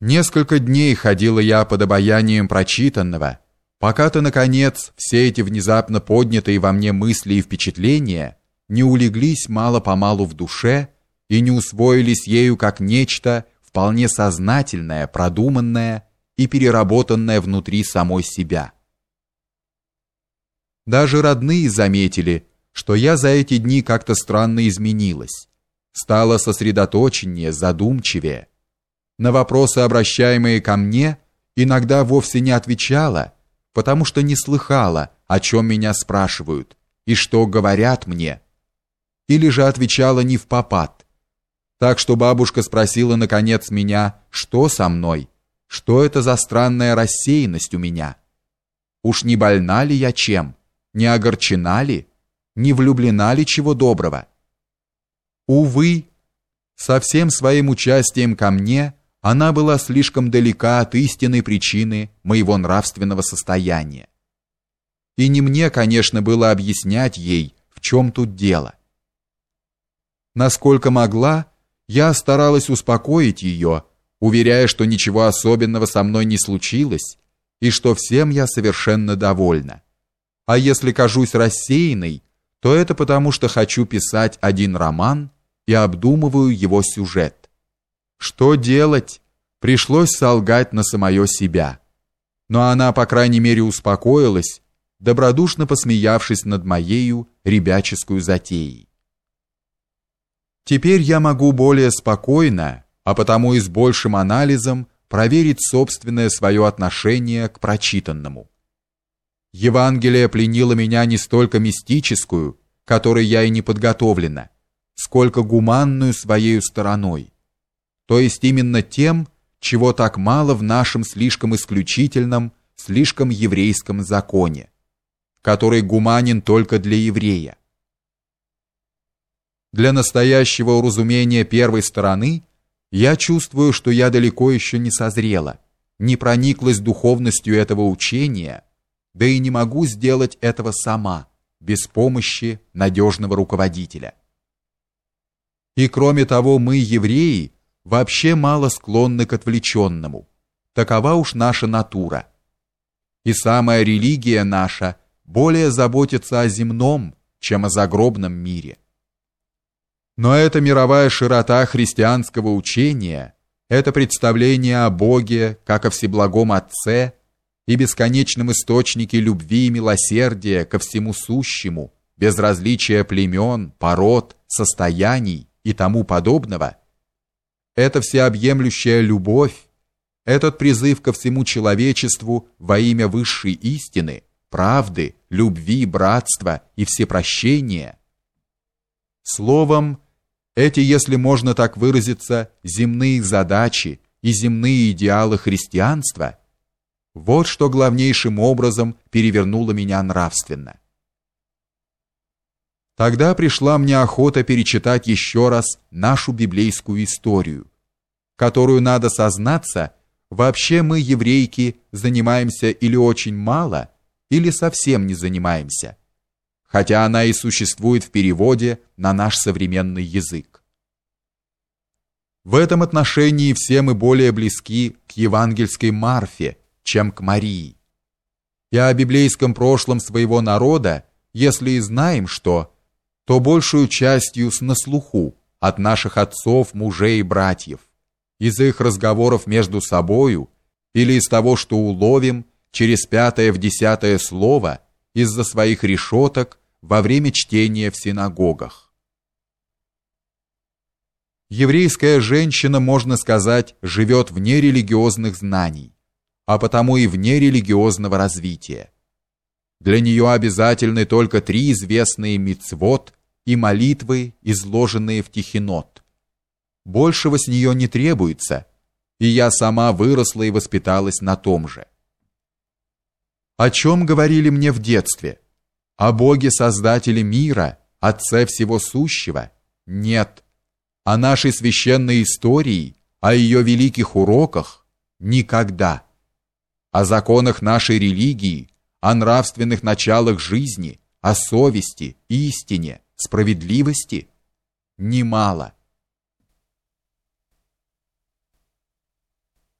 Несколько дней ходила я под обаянием прочитанного, пока-то, наконец, все эти внезапно поднятые во мне мысли и впечатления не улеглись мало-помалу в душе и не усвоились ею как нечто вполне сознательное, продуманное и переработанное внутри самой себя. Даже родные заметили, что я за эти дни как-то странно изменилась, стала сосредоточеннее, задумчивее, на вопросы, обращаемые ко мне, иногда вовсе не отвечала, потому что не слыхала, о чем меня спрашивают и что говорят мне. Или же отвечала не в попад. Так что бабушка спросила наконец меня, что со мной, что это за странная рассеянность у меня. Уж не больна ли я чем, не огорчена ли, не влюблена ли чего доброго? Увы, со всем своим участием ко мне она была слишком далека от истинной причины моего нравственного состояния. И не мне, конечно, было объяснять ей, в чем тут дело. Насколько могла, я старалась успокоить ее, уверяя, что ничего особенного со мной не случилось и что всем я совершенно довольна. А если кажусь рассеянной, то это потому, что хочу писать один роман и обдумываю его сюжет. Что делать? Пришлось солгать на самое себя. Но она, по крайней мере, успокоилась, добродушно посмеявшись над моею ребяческую затеей. Теперь я могу более спокойно, а потому и с большим анализом проверить собственное свое отношение к прочитанному. Евангелие пленило меня не столько мистическую, которой я и не подготовлена, сколько гуманную своей стороной то есть именно тем, чего так мало в нашем слишком исключительном, слишком еврейском законе, который гуманен только для еврея. Для настоящего уразумения первой стороны я чувствую, что я далеко еще не созрела, не прониклась духовностью этого учения, да и не могу сделать этого сама, без помощи надежного руководителя. И кроме того, мы, евреи, вообще мало склонны к отвлеченному. Такова уж наша натура. И самая религия наша более заботится о земном, чем о загробном мире. Но эта мировая широта христианского учения, это представление о Боге, как о всеблагом Отце и бесконечном источнике любви и милосердия ко всему сущему, без различия племен, пород, состояний и тому подобного – эта всеобъемлющая любовь, этот призыв ко всему человечеству во имя высшей истины, правды, любви, братства и всепрощения. Словом, эти, если можно так выразиться, земные задачи и земные идеалы христианства, вот что главнейшим образом перевернуло меня нравственно. Тогда пришла мне охота перечитать еще раз нашу библейскую историю, которую надо сознаться, вообще мы, еврейки, занимаемся или очень мало, или совсем не занимаемся, хотя она и существует в переводе на наш современный язык. В этом отношении все мы более близки к евангельской Марфе, чем к Марии. И о библейском прошлом своего народа, если и знаем что, то большую частью с наслуху от наших отцов, мужей и братьев, из их разговоров между собою или из того, что уловим через пятое в десятое слово из-за своих решеток во время чтения в синагогах. Еврейская женщина, можно сказать, живет вне религиозных знаний, а потому и вне религиозного развития. Для нее обязательны только три известные мицвот и молитвы, изложенные в Тихинот. Большего с нее не требуется, и я сама выросла и воспиталась на том же. О чем говорили мне в детстве? О Боге Создателе мира, Отце всего сущего? Нет. О нашей священной истории, о ее великих уроках? Никогда. О законах нашей религии, о нравственных началах жизни, о совести, истине – справедливости немало.